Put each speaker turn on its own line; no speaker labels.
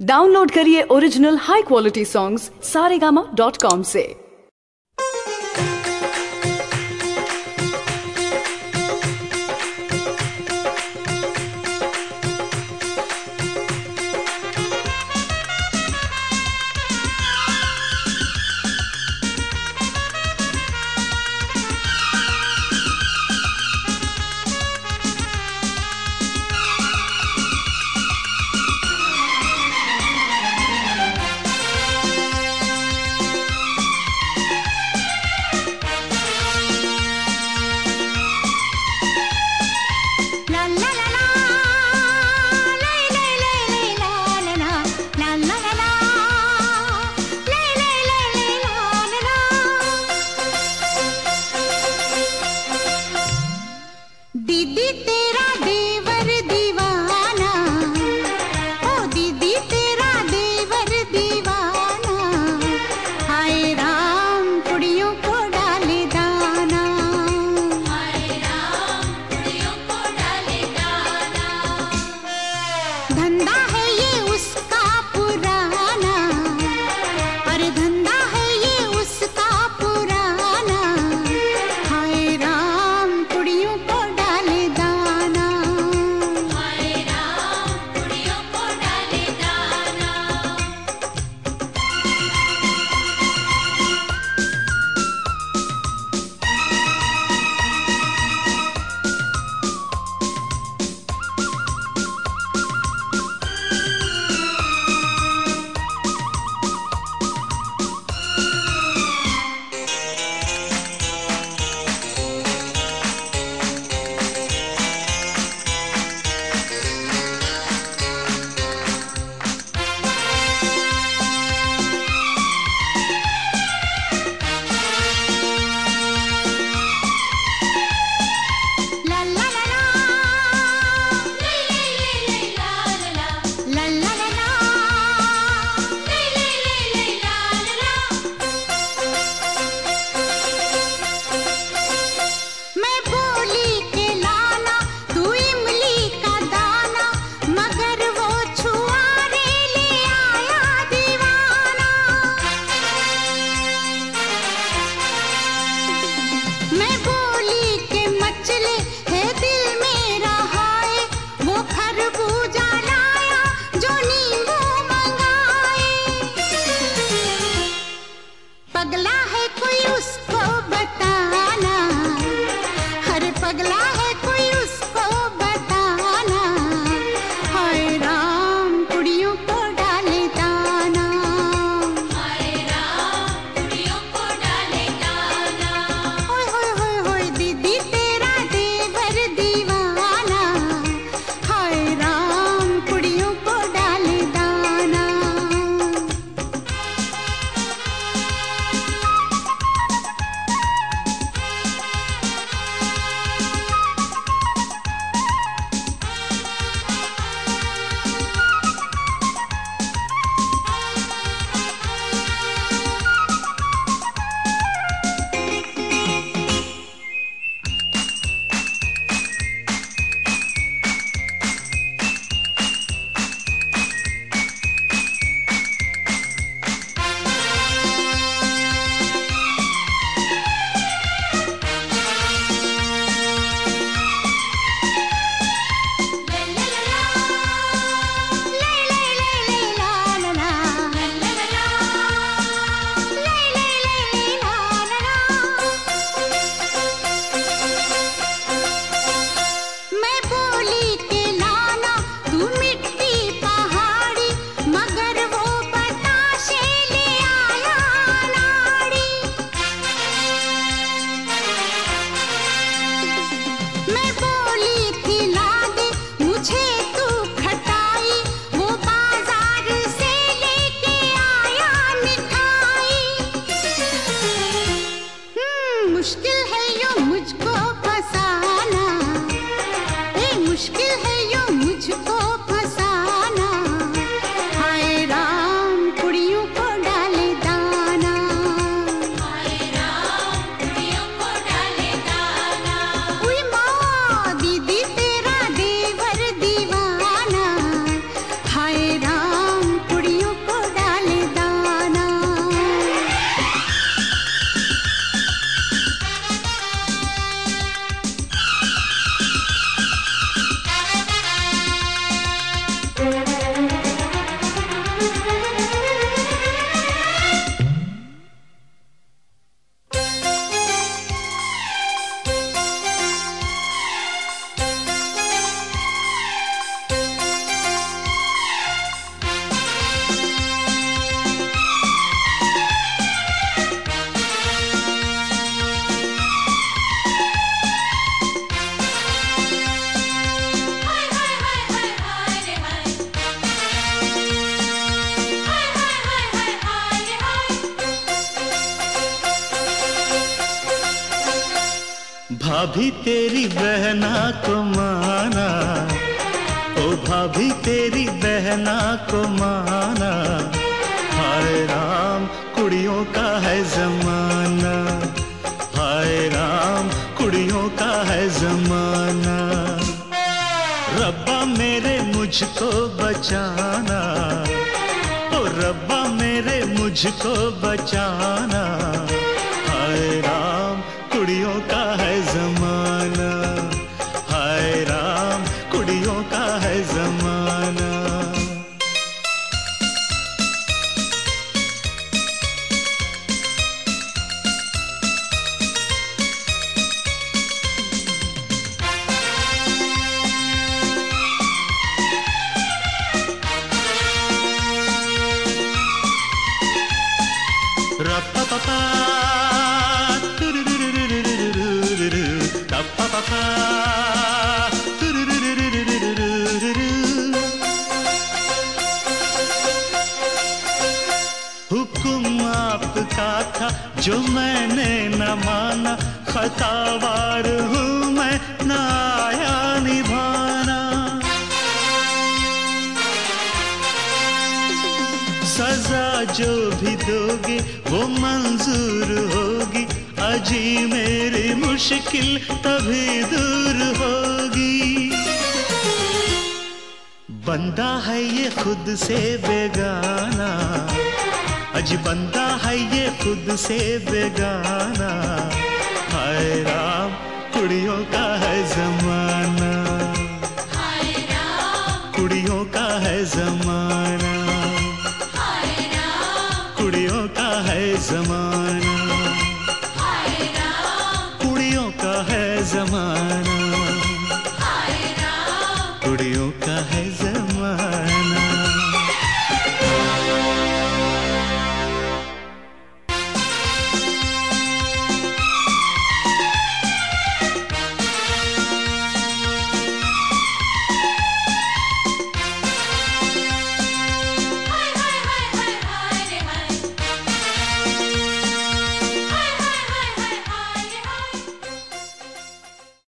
Download करिए original high quality songs Saregama dot com से। glass.
भाभी तेरी बहना को माना। ओ भाभी तेरी बहना को माना। हाय राम, कुड़ियों का है जमाना। हाय राम, कुड़ियों का है जमाना। रब्बा मेरे मुझको बचाना। ओ रब्बा मेरे मुझको बचाना। हाय राम, कुड़ियों का है आपका था, जो मैंने न माना। खतावार हूँ मैं, न आया निभाना। सजा जो भी दोगे, वो मंजूर होगी। अजी मेरी मुश्किल तभी दूर होगी। बंदा है ये खुद से बेगाना। अज बंदा है ये खुद से बेगाना। हाय राम, कुड़ियों का ಸಮಾನ